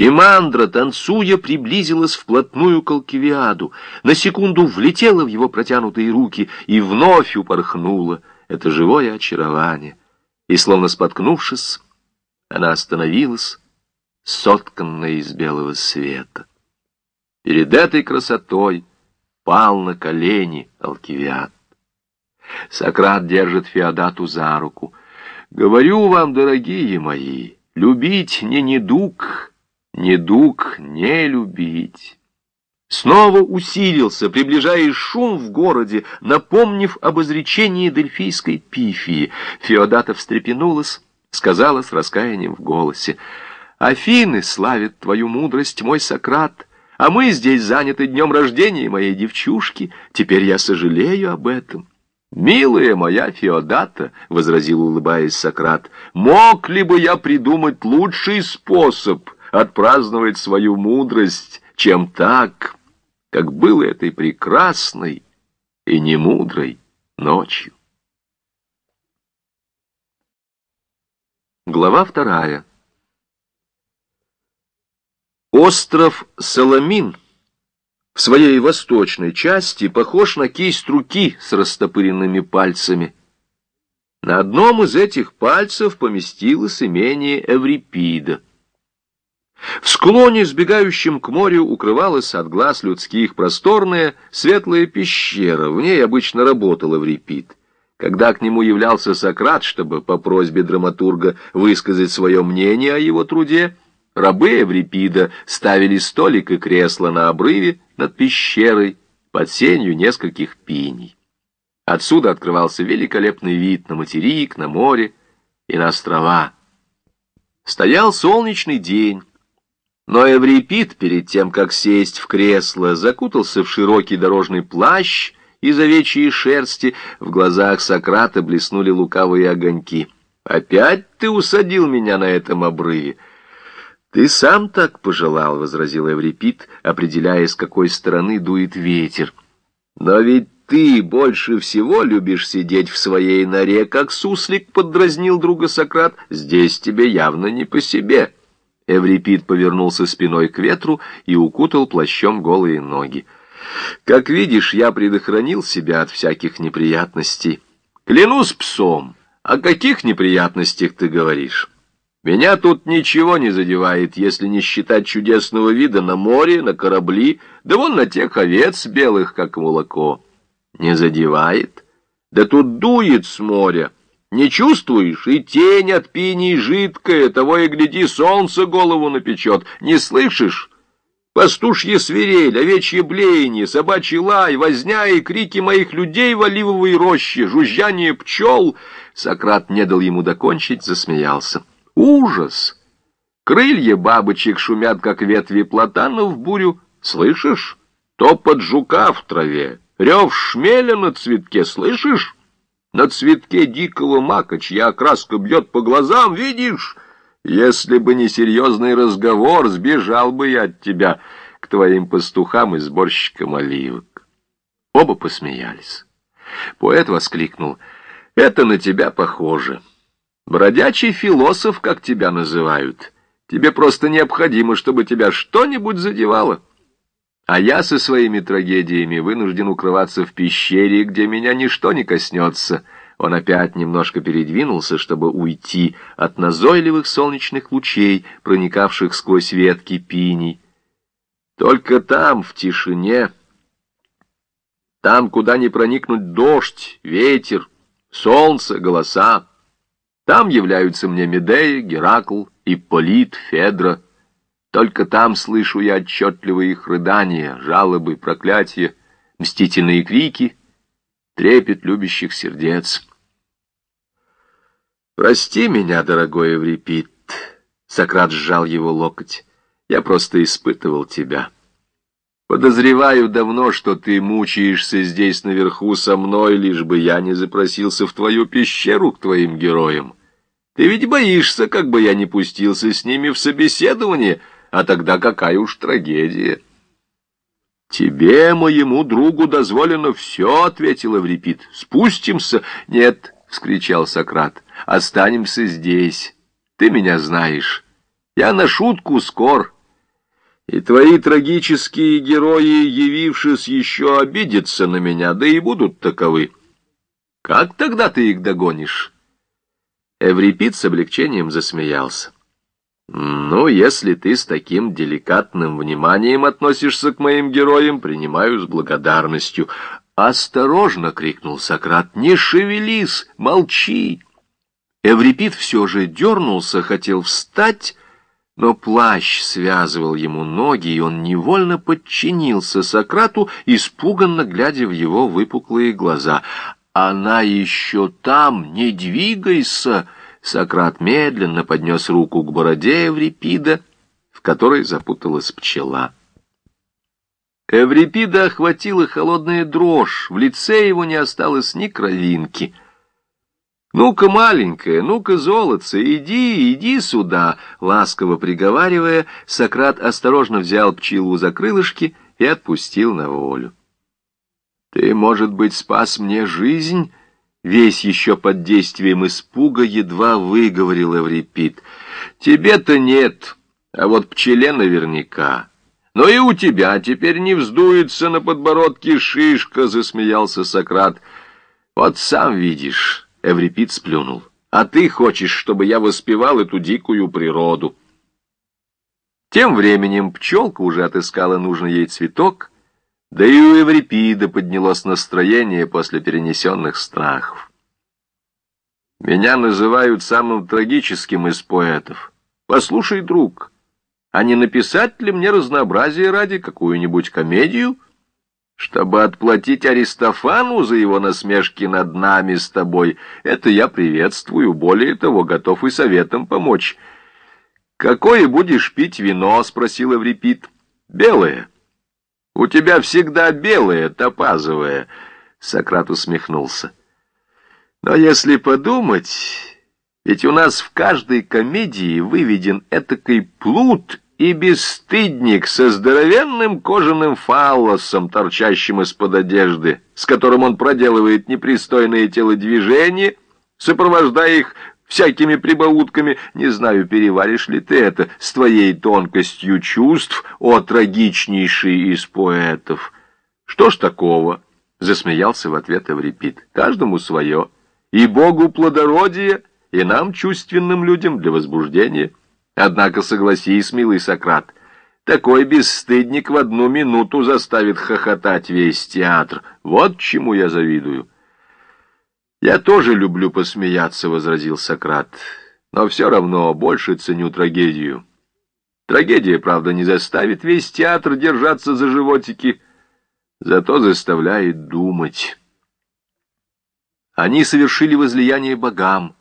Тимандра, танцуя, приблизилась вплотную к Алкивиаду, на секунду влетела в его протянутые руки и вновь упорхнула. Это живое очарование. И, словно споткнувшись, она остановилась, сотканная из белого света. Перед этой красотой пал на колени Алкивиад. Сократ держит Феодату за руку. «Говорю вам, дорогие мои, любить не недуг, недуг не любить». Снова усилился, приближаясь шум в городе, напомнив об изречении дельфийской пифии. Феодата встрепенулась, сказала с раскаянием в голосе, «Афины славят твою мудрость, мой Сократ, а мы здесь заняты днем рождения моей девчушки, теперь я сожалею об этом». «Милая моя Феодата», — возразил, улыбаясь Сократ, «мог ли бы я придумать лучший способ отпраздновать свою мудрость, чем так, как было этой прекрасной и немудрой ночью?» Глава вторая. Остров Соломин в своей восточной части похож на кисть руки с растопыренными пальцами. На одном из этих пальцев поместилось имение Эврипида. В склоне, сбегающем к морю, укрывалась от глаз людских просторная светлая пещера. В ней обычно работал Эврипид. Когда к нему являлся Сократ, чтобы по просьбе драматурга высказать свое мнение о его труде, рабы Эврипида ставили столик и кресло на обрыве над пещерой под сенью нескольких пиней. Отсюда открывался великолепный вид на материк, на море и на острова. Стоял солнечный день, но Эврипид, перед тем, как сесть в кресло, закутался в широкий дорожный плащ, из овечьей шерсти, в глазах Сократа блеснули лукавые огоньки. «Опять ты усадил меня на этом обрыве?» «Ты сам так пожелал», — возразил Эврипид, определяя, с какой стороны дует ветер. «Но ведь ты больше всего любишь сидеть в своей норе, как суслик», — поддразнил друга Сократ. «Здесь тебе явно не по себе». Эврипид повернулся спиной к ветру и укутал плащом голые ноги. Как видишь, я предохранил себя от всяких неприятностей. Клянусь псом, о каких неприятностях ты говоришь? Меня тут ничего не задевает, если не считать чудесного вида на море, на корабли, да вон на тех овец белых, как молоко. Не задевает? Да тут дует с моря. Не чувствуешь? И тень от пиней жидкая, того и гляди, солнце голову напечет. Не слышишь? Пастушье свирель, овечье блеяние, собачий лай, возня и крики моих людей в оливовой роще, жужжание пчел. Сократ не дал ему докончить, засмеялся. Ужас! Крылья бабочек шумят, как ветви платана в бурю. Слышишь? Топот жука в траве, рев шмеля на цветке, слышишь? На цветке дикого мака, чья окраска бьет по глазам, видишь? Если бы не серьезный разговор, сбежал бы я от тебя к твоим пастухам и сборщикам оливок. Оба посмеялись. Поэт воскликнул. Это на тебя похоже. Бродячий философ, как тебя называют. Тебе просто необходимо, чтобы тебя что-нибудь задевало. А я со своими трагедиями вынужден укрываться в пещере, где меня ничто не коснется — он опять немножко передвинулся, чтобы уйти от назойливых солнечных лучей, проникавших сквозь ветки пиней. Только там, в тишине, там, куда не проникнуть дождь, ветер, солнце, голоса, там являются мне Медея, Геракл, Ипполит, Федра. Только там слышу я отчетливые их рыдания, жалобы, проклятия, мстительные крики, трепет любящих сердец. «Прости меня, дорогой Эврипид!» Сократ сжал его локоть. «Я просто испытывал тебя. Подозреваю давно, что ты мучаешься здесь наверху со мной, лишь бы я не запросился в твою пещеру к твоим героям. Ты ведь боишься, как бы я не пустился с ними в собеседование, а тогда какая уж трагедия!» «Тебе, моему другу, дозволено все», — ответил Эврипид. «Спустимся?» «Нет», — вскричал Сократ. Останемся здесь. Ты меня знаешь. Я на шутку скор. И твои трагические герои, явившись, еще обидятся на меня, да и будут таковы. Как тогда ты их догонишь?» Эврипид с облегчением засмеялся. «Ну, если ты с таким деликатным вниманием относишься к моим героям, принимаю с благодарностью». «Осторожно!» — крикнул Сократ. «Не шевелись! Молчи!» Эврипид все же дернулся, хотел встать, но плащ связывал ему ноги, и он невольно подчинился Сократу, испуганно глядя в его выпуклые глаза. «Она еще там! Не двигайся!» Сократ медленно поднес руку к бороде Эврипида, в которой запуталась пчела. Эврипида охватила холодная дрожь, в лице его не осталось ни кровинки. «Ну-ка, маленькая, ну-ка, золотце, иди, иди сюда!» Ласково приговаривая, Сократ осторожно взял пчелу за крылышки и отпустил на волю. «Ты, может быть, спас мне жизнь?» Весь еще под действием испуга едва выговорил Эврипид. «Тебе-то нет, а вот пчеле наверняка». «Но и у тебя теперь не вздуется на подбородке шишка», — засмеялся Сократ. «Вот сам видишь». Эврипид сплюнул. «А ты хочешь, чтобы я воспевал эту дикую природу?» Тем временем пчелка уже отыскала нужный ей цветок, да и у Эврипида поднялось настроение после перенесенных страхов. «Меня называют самым трагическим из поэтов. Послушай, друг, а не написать ли мне разнообразие ради какую-нибудь комедию?» чтобы отплатить Аристофану за его насмешки над нами с тобой, это я приветствую, более того, готов и советом помочь. «Какое будешь пить вино?» — спросил Эврипид. «Белое». «У тебя всегда белое, топазовое», — Сократ усмехнулся. «Но если подумать, ведь у нас в каждой комедии выведен этакой плут и бесстыдник со здоровенным кожаным фаллосом, торчащим из-под одежды, с которым он проделывает непристойные телодвижения, сопровождая их всякими прибаутками. Не знаю, переваришь ли ты это с твоей тонкостью чувств, о трагичнейший из поэтов. Что ж такого? Засмеялся в ответ Эврипид. Каждому свое. И Богу плодородие, и нам, чувственным людям, для возбуждения. Однако согласись, милый Сократ, такой бесстыдник в одну минуту заставит хохотать весь театр. Вот чему я завидую. «Я тоже люблю посмеяться», — возразил Сократ, «но все равно больше ценю трагедию. Трагедия, правда, не заставит весь театр держаться за животики, зато заставляет думать». Они совершили возлияние богам,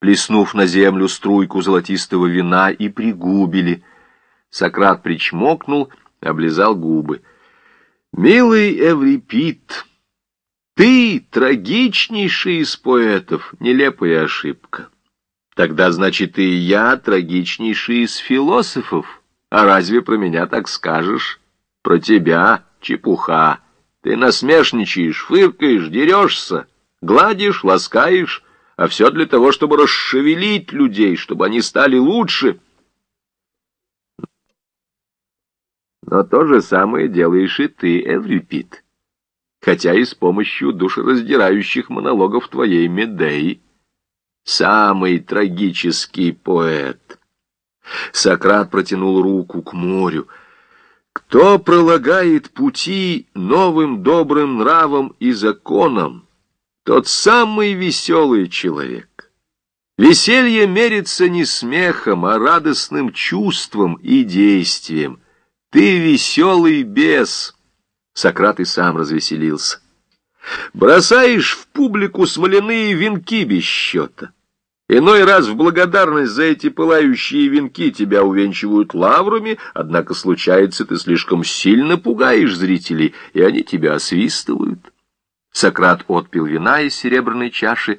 плеснув на землю струйку золотистого вина, и пригубили. Сократ причмокнул, облизал губы. «Милый Эврипид, ты трагичнейший из поэтов, нелепая ошибка. Тогда, значит, и я трагичнейший из философов. А разве про меня так скажешь? Про тебя чепуха. Ты насмешничаешь, фыркаешь, дерешься, гладишь, ласкаешь, а все для того, чтобы расшевелить людей, чтобы они стали лучше. Но то же самое делаешь и ты, Эврипид, хотя и с помощью душераздирающих монологов твоей Медеи. Самый трагический поэт. Сократ протянул руку к морю. Кто пролагает пути новым добрым нравам и законам, тот самый веселый человек. Веселье мерится не смехом, а радостным чувством и действием. Ты веселый бес. Сократ и сам развеселился. Бросаешь в публику смоляные венки без счета. Иной раз в благодарность за эти пылающие венки тебя увенчивают лаврами, однако случается, ты слишком сильно пугаешь зрителей, и они тебя освистывают. Сократ отпил вина из серебряной чаши.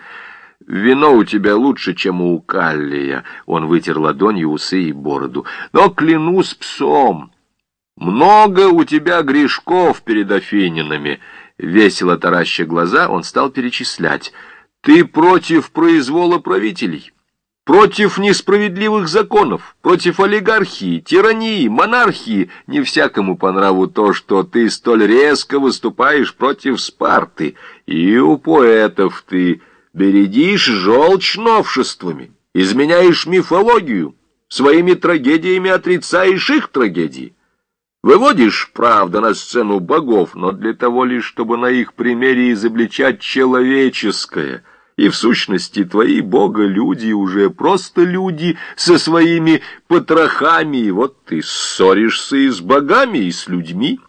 «Вино у тебя лучше, чем у Каллия». Он вытер ладонью усы и бороду. «Но клянусь псом, много у тебя грешков перед Афининами». Весело тараща глаза, он стал перечислять. «Ты против произвола правителей». против несправедливых законов, против олигархии, тирании, монархии. Не всякому по нраву то, что ты столь резко выступаешь против Спарты, и у поэтов ты бередишь желчь новшествами, изменяешь мифологию, своими трагедиями отрицаешь их трагедии. Выводишь, правда, на сцену богов, но для того лишь, чтобы на их примере изобличать человеческое — и в сущности твои бога-люди уже просто люди со своими потрохами, и вот ты ссоришься и с богами, и с людьми.